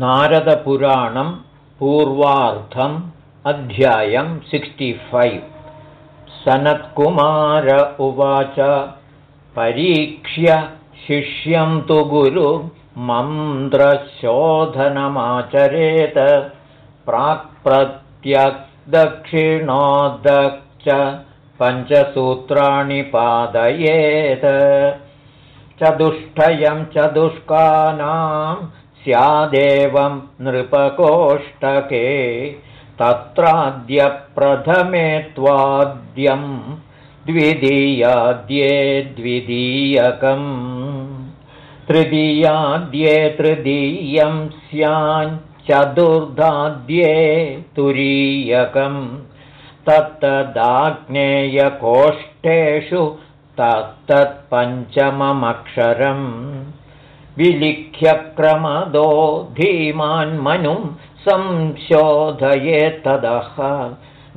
नारदपुराणं पूर्वार्थम् अध्यायं सिक्स्टिफैव् सनत्कुमार उवाच परीक्ष्य शिष्यं तु गुरु मन्त्रशोधनमाचरेत। प्राक्प्रत्यग्दक्षिणोदक् पञ्चसूत्राणि पादयेत्। चतुष्टयं चतुष्कानां स्यादेवं नृपकोष्टके तत्राद्यप्रथमे त्वाद्यं द्वितीयाद्ये द्वितीयकम् तृतीयाद्ये तृतीयं स्याञ्चतुर्धाद्ये तुरीयकम् तत्तदाग्नेयकोष्ठेषु तत्तत्पञ्चममक्षरम् विलिख्यक्रमदो धीमान्मनुं संशोधयेत्तदः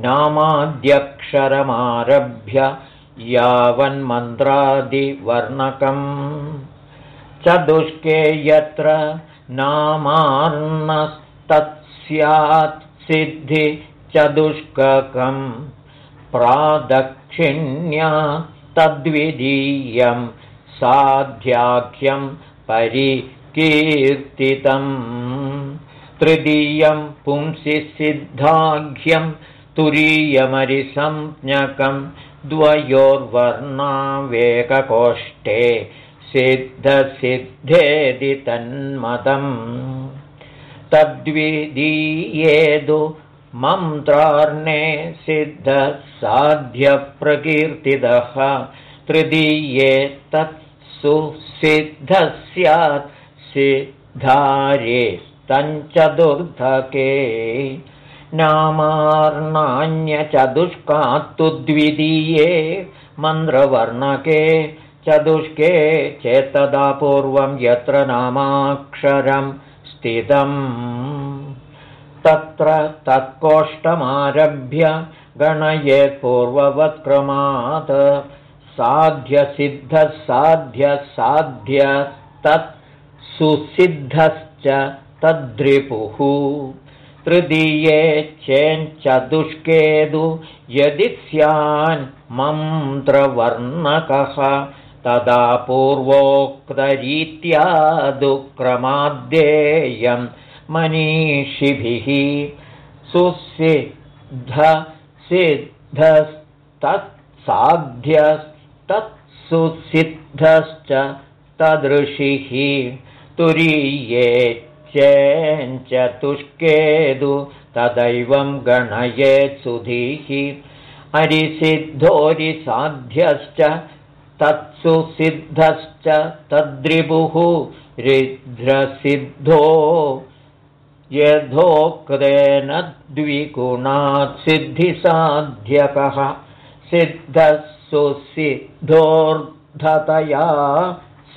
नामाद्यक्षरमारभ्य यावन्मन्त्रादिवर्णकम्। चतुष्के यत्र नामार्णस्तत्स्यात् सिद्धि चतुष्ककम् प्रादक्षिण्या तद्वितीयं साध्याख्यं परिकीर्तितम्। तृतीयं पुंसि सिद्धाख्यं तुरीयमरिसंज्ञकं द्वयोर्वर्णावेककोष्ठे सिद्धसिद्धेदि तन्मतम्। तद्विदीयेदु मन्त्रार्णे सिद्धसाध्यप्रकीर्तितः। तृतीये तत्सुसिद्धः स्यात् सिद्धारे तञ्चतुर्धके नामार्णान्यचतुष्कात्तु द्वितीये मन्त्रवर्णके चतुष्के चेत्तदा पूर्वं यत्र नामाक्षरं स्थितम्। तत्र तत्कोष्ठमारभ्य गणयेत्पूर्ववत्क्रमात् साध्यसिद्धः साध्यसाध्य तत् सुसिद्धश्च तद्रिपुः। तृतीये चेञ्चतुष्केदु यदि स्यान् मन्त्रवर्णकः। तदा पूर्वोक्तरीत्या दुःक्रमाद्येयम् मनीषिभिः सुसिद्धस्तत्साध्यस्तत्सुसिद्धश्च तदृशिः। तुरीये चेञ्चतुष्केदु तदैवं गणयेत्सुधीः अरिसिद्धोरिसाध्यश्च तत्सुसिद्धश्च तद्रिपुः। रिध्रसिद्धो यथोक्तेन द्विगुणात् सिद्धिसाध्यकः। सिद्धः सुसिद्धोर्धतया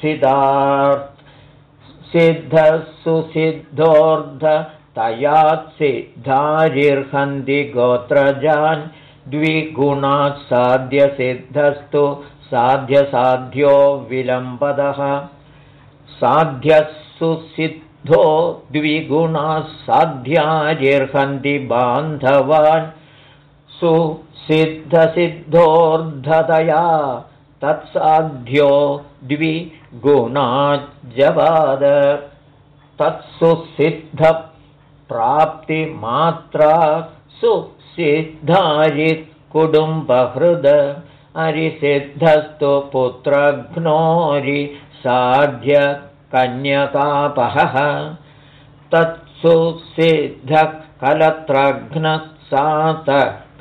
सिद्धार्थ सिद्धः सुसिद्धोर्धतयात् सिद्धारिर्हन्ति गोत्रजान् द्विगुणात् साध्यसिद्धस्तु साध्यसाध्यो विलम्बदः साध्यः सुसिद्ध द्विगुणाः साध्याजिर्हन्ति बान्धवान् सुसिद्धसिद्धोर्धतया तत्साध्यो द्विगुणाज्जवाद तत्सुसिद्धप्राप्तिमात्रा सुसिद्धारिकुटुम्बहृद पुत्रघ्नोरि साध्य कन्यकापहः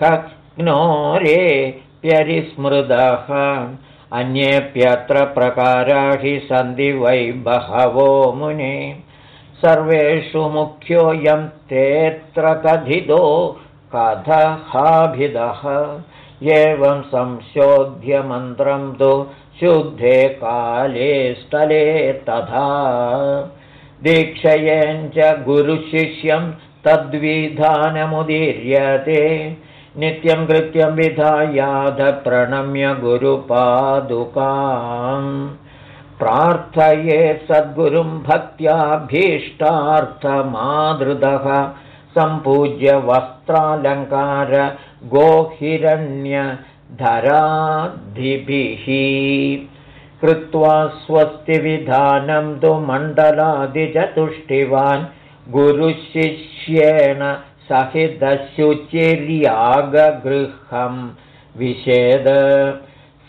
तत्सुसिद्धः कलत्रघ्नसातघ्नोरेऽप्यरिस्मृदः अन्येऽप्यत्र प्रकारा हि सन्ति वै बहवो मुने। सर्वेषु मुख्योऽयं तेऽत्र कथितो कथहाभिदः एवं संशोध्यमन्त्रं तु शुद्धे काले स्थले तथा। दीक्षयेञ्च गुरुशिष्यं तद्विधानमुदीर्यते नित्यं कृत्यं प्रणम्य गुरुपादुकाम् प्रार्थये सद्गुरुं भक्त्याभीष्टार्थमादृदः। सम्पूज्य वस्त्रालङ्कार गोहिरण्यधराधिभिः कृत्वा स्वस्तिविधानं तु मण्डलादिचतुष्टिवान्। गुरुशिष्येण सहितशुचिर्यागगृहं विषेद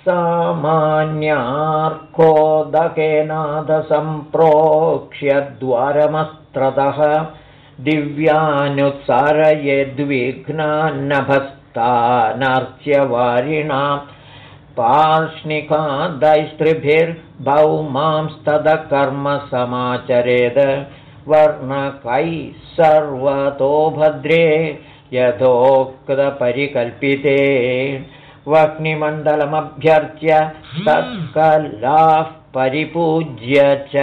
सामान्यार्कोदकेनादसम्प्रोक्ष्य द्वारमस्त्रतः दिव्यानुत्सारयद्विघ्नान्नभस्तानर्च्यवारिणा पार्ष्णिकादैस्त्रिभिर्भौमांस्तदकर्म समाचरेद वर्णकैः सर्वतो भद्रे यथोक्तपरिकल्पिते। वह्निमण्डलमभ्यर्च्य तत्कलाः परिपूज्य च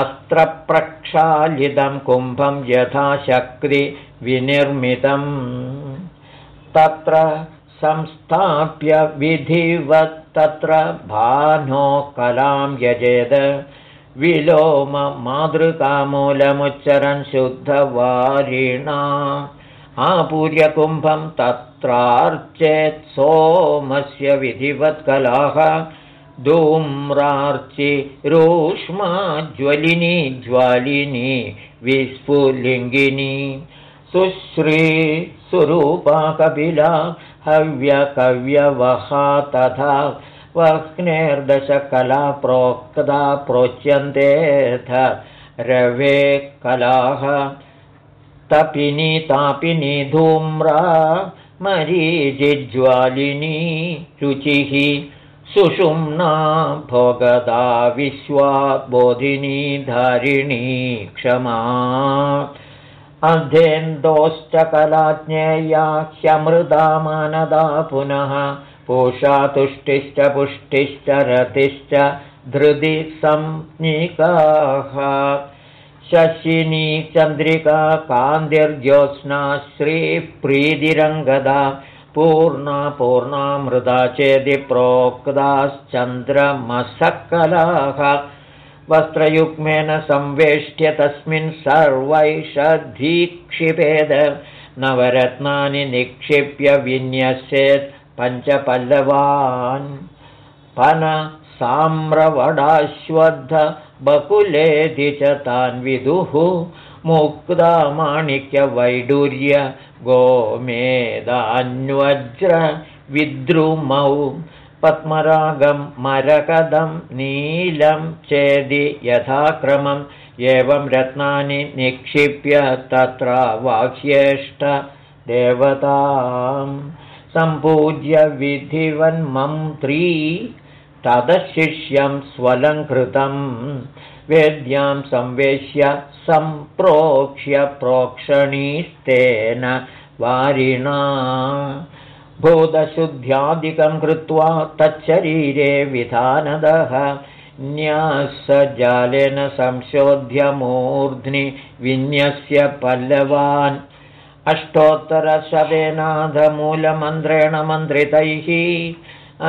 अत्र प्रक्षालितं कुम्भं यथाशक्तिविनिर्मितम् तत्र संस्थाप्य विधिवत्तत्र भानो कलां यजेद विलोममातृकामूलमुच्चरन् शुद्धवारिणा। आपूर्यकुम्भं तत्रार्चेत् सोमस्य विधिवत्कलाः। धूम्रार्चि रूष्मा ज्वलिनी ज्वालिनी विस्फुलिङ्गिनी। सुश्री सुरूपा कपिला हव्यकव्यवहा तथा वह्नेर्दशकला प्रोक्ता प्रोच्यन्तेऽथ रवे कलाः तपिनी तापिनी धूम्रा मरीजिज्वालिनी रुचिः। सुषुम्ना भोगदा विश्वा बोधिनी धारिणी क्षमा। अध्येन्दोश्च कलाज्ञेया ह्यमृदा मानदा पुनः पूषा तुष्टिश्च पुष्टिश्च रतिश्च धृदि संज्ञिकाः। शशिनी चन्द्रिका कान्तिर्ज्योत्स्ना श्रीप्रीतिरङ्गदा पूर्णा पूर्णामृदा चेदि प्रोक्ताश्चन्द्रमसकलाः वस्त्रयुग्मेन संवेष्ट्य तस्मिन् सर्वैषधीक्षिपेद। नवरत्नानि निक्षिप्य विन्यस्येत् पञ्चपल्लवान्। पन साम्रवडाश्वद्ध बकुलेधि च तान् विदुः। मुक्तामाणिक्यवैडूर्य गोमेदान्वज्र विद्रुमौ। पद्मरागं मरकदं नीलं चेदि यथाक्रमम् एवं रत्नानि निक्षिप्य तत्र वाक्येष्ट देवताम् सम्पूज्य विधिवन्मन्त्री तदशिष्यं स्वलङ्कृतं। वेद्यां संवेश्य सम्प्रोक्ष्य प्रोक्षणीस्तेन वारिणा। भूतशुद्ध्यादिकं कृत्वा तच्छरीरे विधानदः। न्यासजालेन संशोध्य मूर्ध्नि विन्यस्य पल्लवान् अष्टोत्तरशतेनाथमूलमन्त्रेण मन्त्रितैः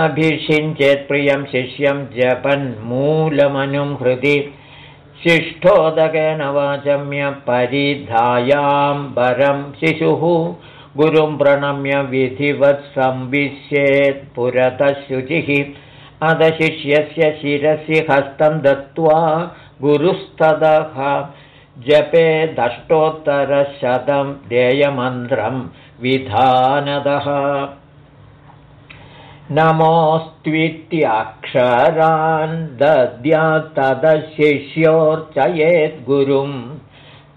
अभिषिञ्चेत्प्रियं शिष्यं जपन्मूलमनुं हृदि शिष्ठोदकेन वाचम्य परिधायाम्बरं शिशुः गुरुं प्रणम्य विधिवत् संविश्येत् पुरतः शुचिः अधशिष्यस्य शिरसि हस्तं दत्त्वा गुरुस्तदः जपे दष्टोत्तरशतं देयमन्त्रं विधानदः। नमोऽस्त्वित्यक्षरान् दद्यात्तदशिष्योर्चयेद्गुरुं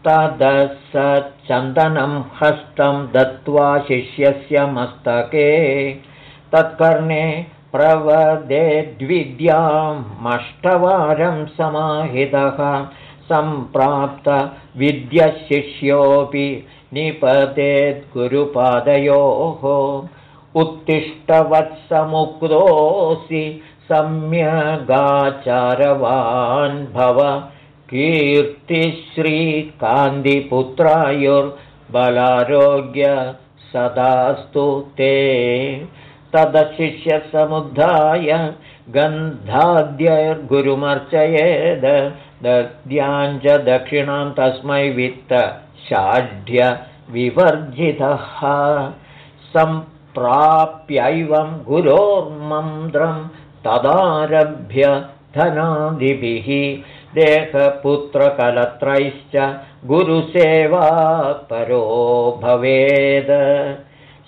तदः स चन्दनं हस्तं दत्त्वा शिष्यस्य मस्तके। तत्कर्णे प्रवदेद्विद्यामष्टवारं समाहितः सम्प्राप्तविद्यशिष्योऽपि निपतेद्गुरुपादयोः उत्तिष्ठवत्समुक्तोऽसि सम्यगाचारवान् भव। कीर्तिश्रीकान्तिपुत्रायुर्बलारोग्य सदास्तु ते। तदशिष्यसमुद्धाय गन्धाद्यैर्गुरुमर्चयेद दद्याञ्च दक्षिणां तस्मै वित्तषाढ्य विवर्जितः सम्प्राप्यैवं गुरोर्मन्त्रं तदारभ्य धनादिभिः। देहपुत्रकलत्रैश्च गुरुसेवा परो भवेद।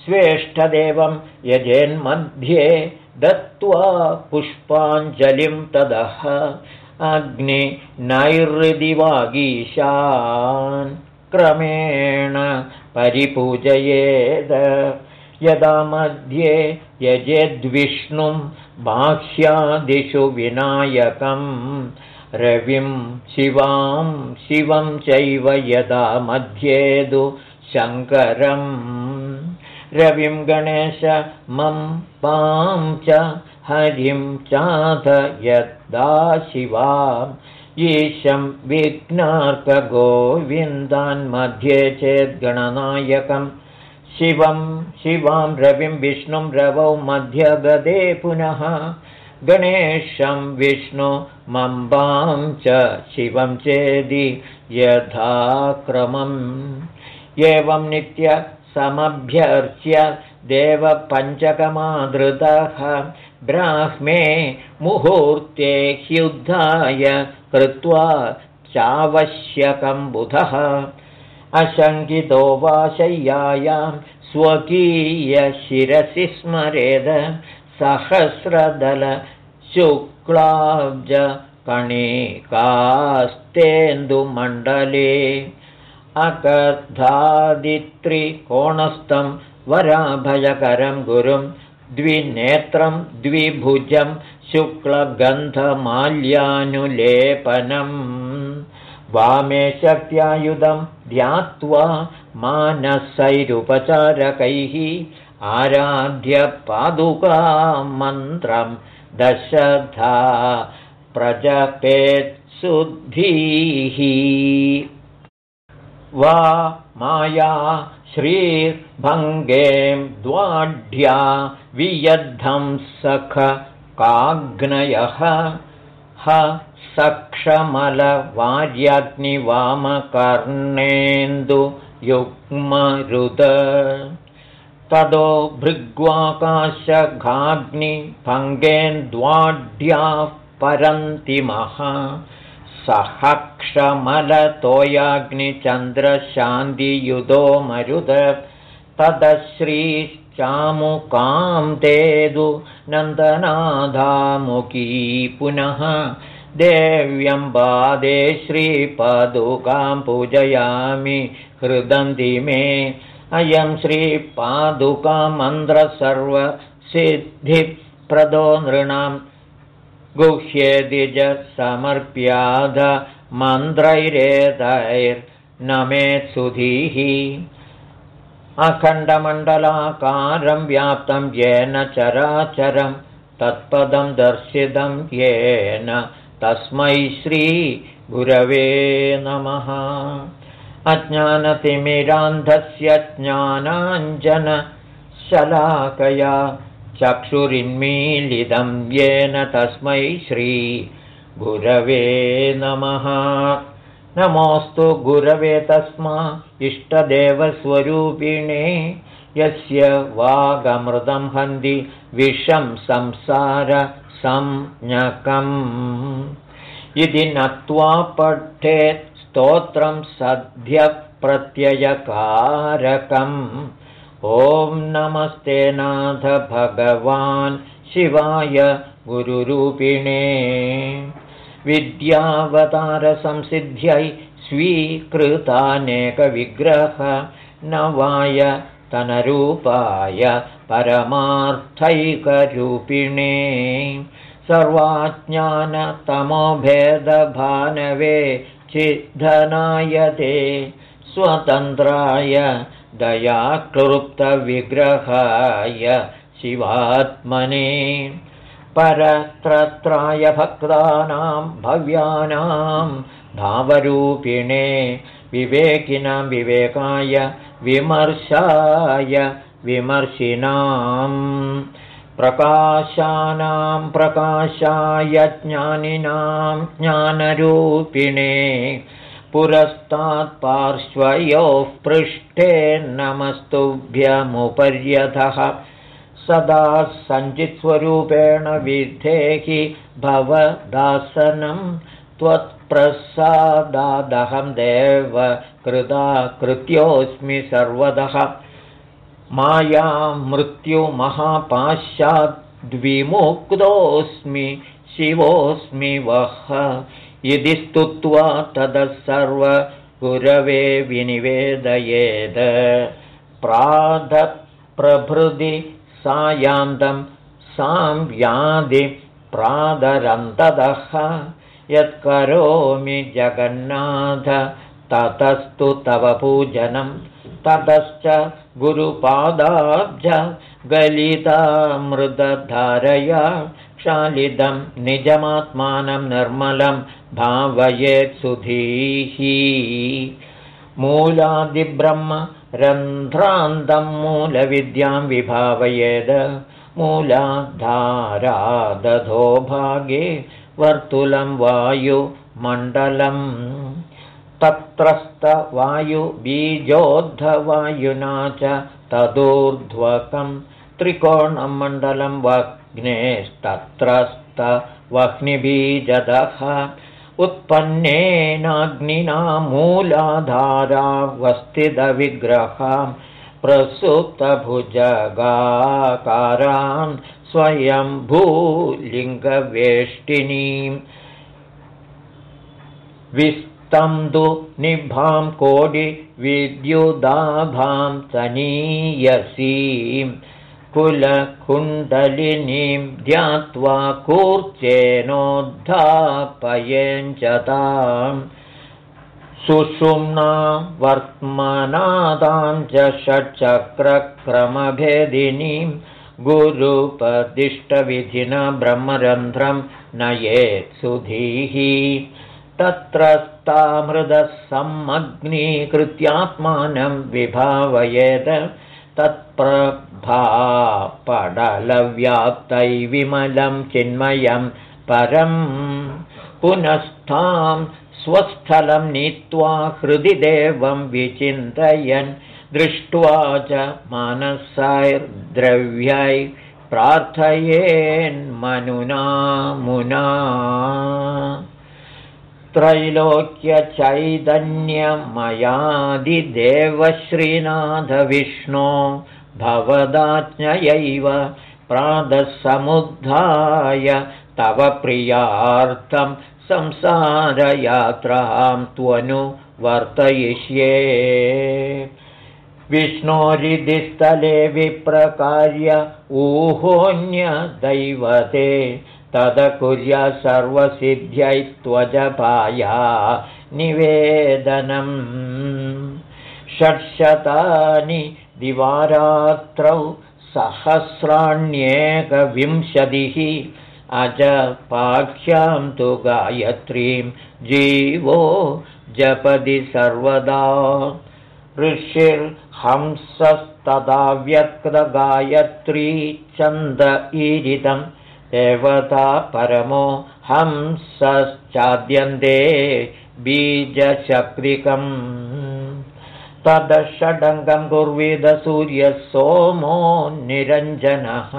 स्वेष्ठदेवं यजेन्मध्ये दत्त्वा पुष्पाञ्जलिं तदः अग्निनैर्दिवागीशान् क्रमेण परिपूजयेद। यदा मध्ये यजेद्विष्णुं बाह्यादिषु विनायकं रविं शिवां शिवं चैव यदा मध्येदु शङ्करम् रविं गणेश मं पां च हरिं चाथ यदा शिवाम् ईशं विघ्नार्कगोविन्दान्मध्ये चेद्गणनायकम् शिवं शिवां रविं विष्णुं रवौ मध्यगदे पुनः। गणेशं विष्णु मम्बां च शिवं चेदि यथाक्रमम्। एवं नित्यसमभ्यर्च्य देवपञ्चकमादृतः ब्राह्मे मुहूर्ते ह्युद्धाय कृत्वा चावश्यकं बुधः अशङ्कितो वा शय्यायां स्वकीयशिरसि स्मरेद सहस्रदलशुक्लाब्ज कणिकास्तेन्दुमण्डले अकर्धादित्रिकोणस्थं वराभयकरं गुरुं द्विनेत्रं द्विभुजं शुक्लगन्धमाल्यानुलेपनम् वामे शक्त्यायुधं ध्यात्वा मानसैरुपचारकैः मन्त्रं दशधा प्रजपेत्सुद्धिः वा माया श्रीर्भङ्गें द्वाढ्या वियद्धं सख काग्नयः। ह सक्षमलवार्यग्निवामकर्णेन्दुयुग्मरुद तदो भृग्वाकाशघाग्निभङ्गेन्द्वाढ्याः परन्तिमः सहक्षमलतोयाग्निचन्द्रशान्तियुधो मरुद। तदश्रीश्चामुकां तेदु नन्दनाधामुखी पुनः। देव्यम्बादे श्रीपादुकां पूजयामि हृदन्ति मे। अयं श्रीपादुकामन्त्रसर्वसिद्धिप्रदो नृणां गुह्येदिज समर्प्याध मन्त्रैरेतैर्नमेत्सुधीः। अखण्डमण्डलाकारं व्याप्तं येन चराचरं तत्पदं दर्शितं येन। तस्मै श्रीगुरवे नमः। अज्ञानतिमिरान्धस्य ज्ञानाञ्जनशलाकया चक्षुरिन्मीलितं येन तस्मै श्रीगुरवे नमः। नमोऽस्तु गुरवे तस्मा इष्टदेवस्वरूपिणे यस्य वागमृतं हन्ति विषं संसार संज्ञकम्। इति नत्वा पठेत् स्तोत्रं सद्यप्रत्ययकारकम् ॐ नमस्ते नाथ भगवान् शिवाय गुरुरूपिणे। विद्यावतारसंसिद्ध्यै स्वीकृतानेकविग्रह नवाय तनरूपाय परमार्थैकरूपिणे। सर्वाज्ञानतमोभेदभानवे चिद्धनाय ते स्वतन्त्राय दयाक्लृप्तविग्रहाय शिवात्मने परत्रत्राय भक्तानां भव्यानां भावरूपिणे विवेकिनां विवेकाय विमर्शाय विमर्शिनाम् प्रकाशानां प्रकाशाय ज्ञानिनां ज्ञानरूपिणे पुरस्तात्पार्श्वयोः पृष्ठे नमस्तुभ्यमुपर्यधः सदा सञ्चित्स्वरूपेण विधेहि भवदासनं। त्वत्प्रसादादहं देव कृता कृत्योऽस्मि सर्वदः। माया मृत्युमहापाश्चाद्विमुक्तोऽस्मि शिवोऽस्मि वः इति स्तुत्वा ततः सर्वगुरवे विनिवेदयेद। प्राधप्रभृति सायान्तं सांव्याधिप्रादरन्तदः यत्करोमि जगन्नाथ। ततस्तु तव पूजनं। ततश्च गुरुपादाब्ज गलितामृदधारया क्षालिदं निजमात्मानं निर्मलं भावयेत्सुधीः मूलादिब्रह्म रन्ध्रान्तं मूलविद्यां विभावयेद। मूलाधारादधो भागे वर्तुलं वायुमण्डलम्। तत्रस्थवायुबीजोद्धवायुना च तदूर्ध्वकं त्रिकोणं मण्डलं वह्नेस्तत्रस्थवह्निबीजदः उत्पन्नेनाग्निना मूलाधारावस्थितविग्रहां प्रसुप्तभुजगाकारान् स्वयंभूलिङ्गवेष्टिनीम् विस्तन्तु निभां कोडिविद्युदाभां तनीयसीं कुलकुण्डलिनीं ध्यात्वा कूर्चेनोद्धापयञ्चतां सुषुम्ना वर्त्मनादां च षट्चक्रक्रमभेदिनीं गुरुपदिष्टविधिना ब्रह्मरन्ध्रं नयेत्सुधीः तत्रस्तामृदसम्मग्नीकृत्यात्मानं विभावयेत् तत्प्रभापडलव्याप्तैविमलं चिन्मयं परं पुनस्तां स्वस्थलं नीत्वा हृदि देवं विचिन्तयन् दृष्ट्वा च मानसैर्द्रव्यै प्रार्थयेन्मनुना मुना। त्रैलोक्यचैतन्यमयादिदेवश्रीनाथविष्णो भवदाज्ञयैव प्रातःसमुद्धाय तव प्रियार्थं संसारयात्रां त्वनु वर्तयिष्ये। विष्णोरिधिस्थले विप्रकार्य ऊहोऽन्यदैवते तदकुर्या सर्वसिद्ध्यै त्वजपाया निवेदनम्। षट्शतानि दिवारात्रौ सहस्राण्येकविंशतिः अजपाख्यां तु गायत्रीं जीवो जपदि सर्वदा। ऋषिर्हंसस्तदा व्यक्तगायत्री चन्द ईरितम् देवता परमो हंसश्चाद्यन्ते बीजचक्रिकम् तदषडङ्गं सूर्यः सोमो निरञ्जनः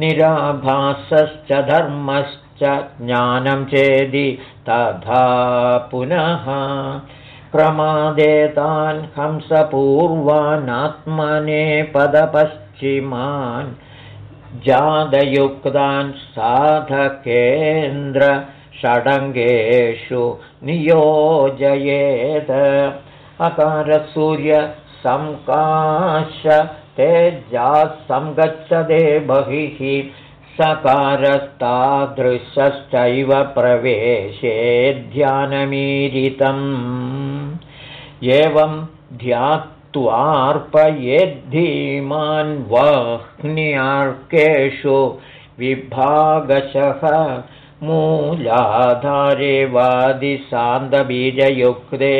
निराभासश्च धर्मश्च ज्ञानं चेदि तथा पुनः। प्रमादेतान् हंसपूर्वानात्मने पदपश्चिमान् जादयुक्तान् साधकेन्द्र षडङ्गेषु नियोजयेत् अकारसूर्यसङ्काश तेजासङ्गच्छते बहिः सकारस्तादृशश्चैव प्रवेशे ध्यानमीरितम्। एवं ध्यात् त्वार्पयेद्धीमान् वह्न्यार्केषु विभागशः मूलाधारे वादिशान्तबीजयुक्ते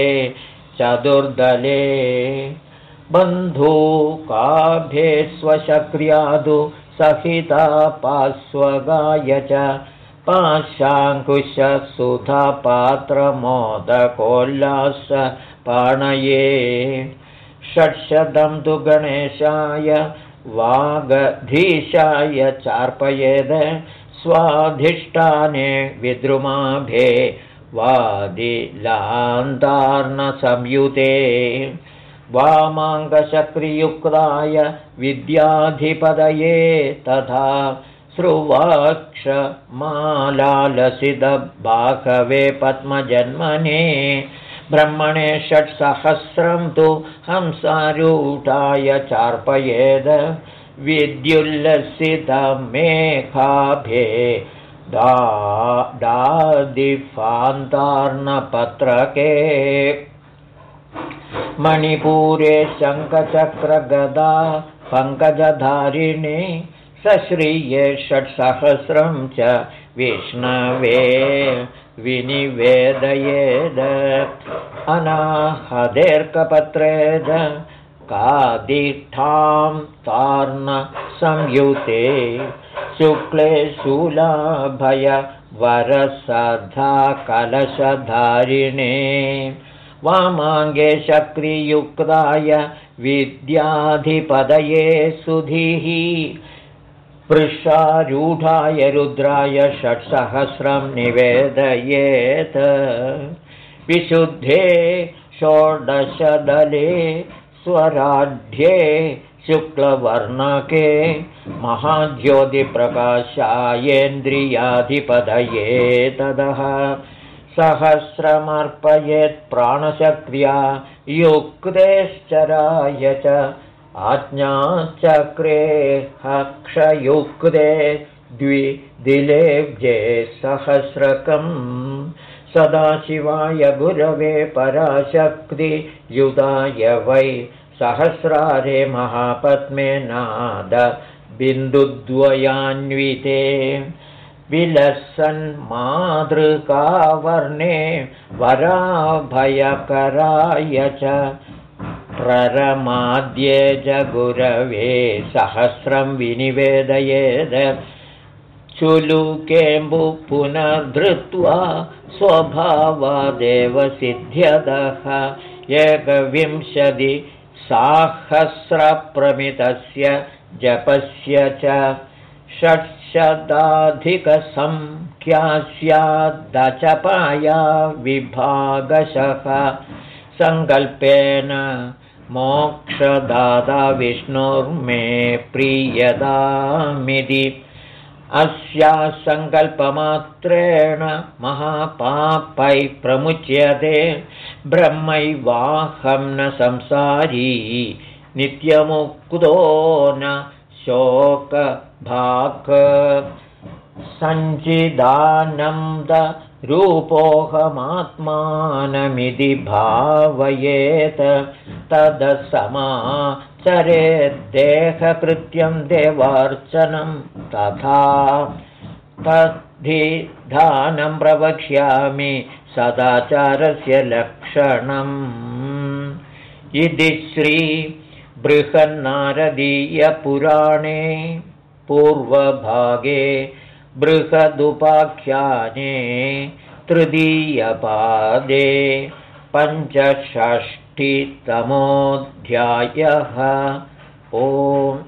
चतुर्दले बन्धूकाभे स्वशक्र्यादु सहिता पास्वगाय च पाशाङ्कुशसुधापात्रमोदकोल्लास पाणये षट्शतं तु गणेशाय वागधीशाय चार्पयेद स्वाधिष्ठाने विद्रुमाभे वादिलान्तार्णसंयुते वामाङ्गशक्रियुक्ताय विद्याधिपदये तथा श्रुवाक्षमालालसिदबाघवे पद्मजन्मने ब्रह्मणे षट्सहस्रं तु हंसारूढाय चार्पयेद विद्युल्लसितमेघाभे दादिफान्तार्णपत्रके। मणिपूरे शङ्खचक्रगदा पङ्कजधारिणे सश्रिये षट्सहस्रं च विष्णवे विनिवेदयेद। अनाहदेर्कपत्रेद कादिष्ठां तार्णसंयुते शुक्ले शूलाभय कलशधारिणे वामाङ्गे शक्रियुक्ताय विद्याधिपदये सुधीः पृषारूढाय रुद्राय षट्सहस्रं निवेदयेत्। विशुद्धे षोडशदले स्वराढ्ये शुक्लवर्णके महाज्योतिप्रकाशायेन्द्रियाधिपदये तदः। सहस्रमर्पयेत् प्राणशक्र्या युक्तेश्चराय च आज्ञाचक्रे हक्षयुक्ते द्विदिलेब्जे सहस्रकम्। सदाशिवाय गुरवे पराशक्तियुताय वै सहस्रारे महापद्मे नाद बिन्दुद्वयान्विते। विलसन्मातृकावर्णे वराभयकराय च प्ररमाद्ये जगुरवे सहस्रं विनिवेदयेद। चुलुकेम्बु पुनर्धृत्वा स्वभावादेव सिद्ध्यतः। एकविंशति साहस्रप्रमितस्य जपस्य च षट्शताधिकसङ्ख्या स्याद्दचपाया विभागशः। सङ्कल्पेन मोक्षदाता विष्णुर्मे प्रीयदामिति अस्या सङ्कल्पमात्रेण महापापै प्रमुच्यते ब्रह्मैवाहं न संसारी नित्यमुक्तो न शोकभाक् सञ्चिदानन्दरूपोऽहमात्मानमिति भावयेत् तदसमा चरेद्देहकृत्यं देवार्चनं तथा तद्धिधानं प्रवक्ष्यामि सदाचारस्य लक्षणम्। इति श्रीबृहन्नारदीयपुराणे पूर्वभागे बृहदुपाख्याने तृतीयपादे पञ्चषष्टितमोऽध्यायः ओम्